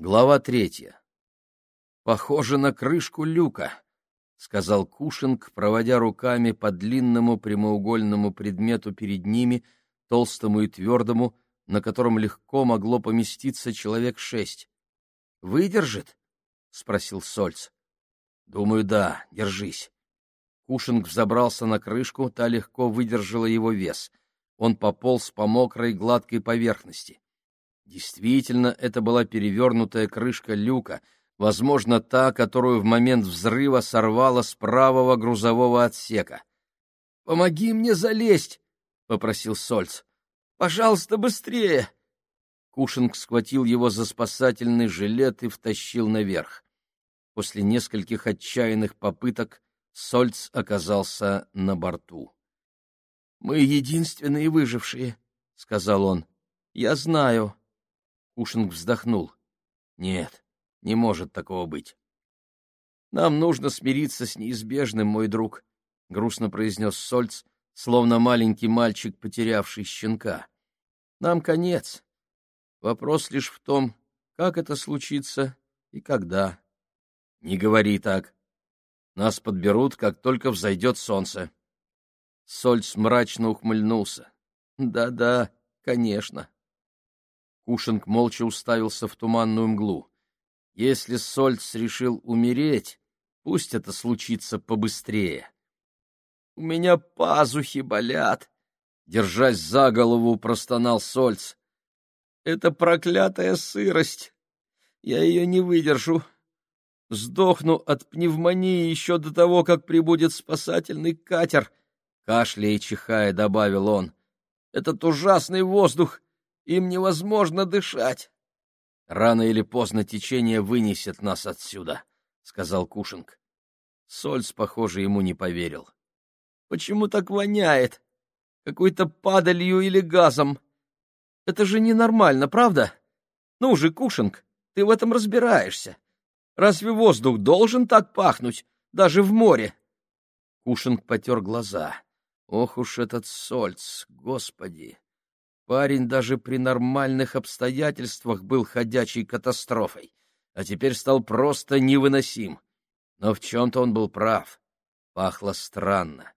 Глава третья. «Похоже на крышку люка», — сказал Кушинг, проводя руками по длинному прямоугольному предмету перед ними, толстому и твердому, на котором легко могло поместиться человек шесть. «Выдержит?» — спросил Сольц. «Думаю, да. Держись». Кушинг взобрался на крышку, та легко выдержала его вес. Он пополз по мокрой гладкой поверхности. Действительно, это была перевернутая крышка люка, возможно, та, которую в момент взрыва сорвало с правого грузового отсека. «Помоги мне залезть!» — попросил Сольц. «Пожалуйста, быстрее!» Кушинг схватил его за спасательный жилет и втащил наверх. После нескольких отчаянных попыток Сольц оказался на борту. «Мы единственные выжившие», — сказал он. «Я знаю». Кушинг вздохнул. «Нет, не может такого быть». «Нам нужно смириться с неизбежным, мой друг», — грустно произнес Сольц, словно маленький мальчик, потерявший щенка. «Нам конец. Вопрос лишь в том, как это случится и когда». «Не говори так. Нас подберут, как только взойдет солнце». Сольц мрачно ухмыльнулся. «Да-да, конечно». Кушинг молча уставился в туманную мглу. Если Сольц решил умереть, пусть это случится побыстрее. «У меня пазухи болят», — держась за голову, простонал Сольц. «Это проклятая сырость. Я ее не выдержу. Сдохну от пневмонии еще до того, как прибудет спасательный катер», — кашляя и чихая добавил он. «Этот ужасный воздух им невозможно дышать. Рано или поздно течение вынесет нас отсюда, сказал Кушинг. Сольц, похоже, ему не поверил. Почему так воняет? Какой-то падалью или газом? Это же ненормально, правда? Ну же, Кушинг, ты в этом разбираешься. Разве воздух должен так пахнуть, даже в море? Кушинг потер глаза. Ох уж этот Сольц, господи! Парень даже при нормальных обстоятельствах был ходячей катастрофой, а теперь стал просто невыносим. Но в чем-то он был прав. Пахло странно.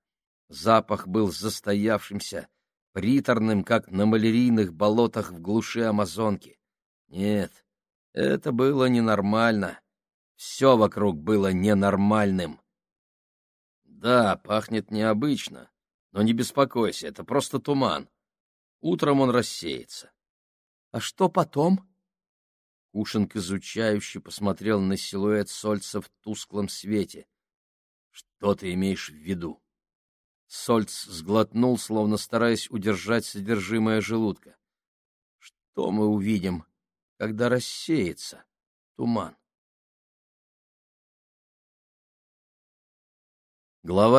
Запах был застоявшимся, приторным, как на малярийных болотах в глуши Амазонки. Нет, это было ненормально. Все вокруг было ненормальным. Да, пахнет необычно, но не беспокойся, это просто туман. Утром он рассеется. — А что потом? Кушинг изучающе посмотрел на силуэт Сольца в тусклом свете. — Что ты имеешь в виду? Сольц сглотнул, словно стараясь удержать содержимое желудка. — Что мы увидим, когда рассеется туман? Глава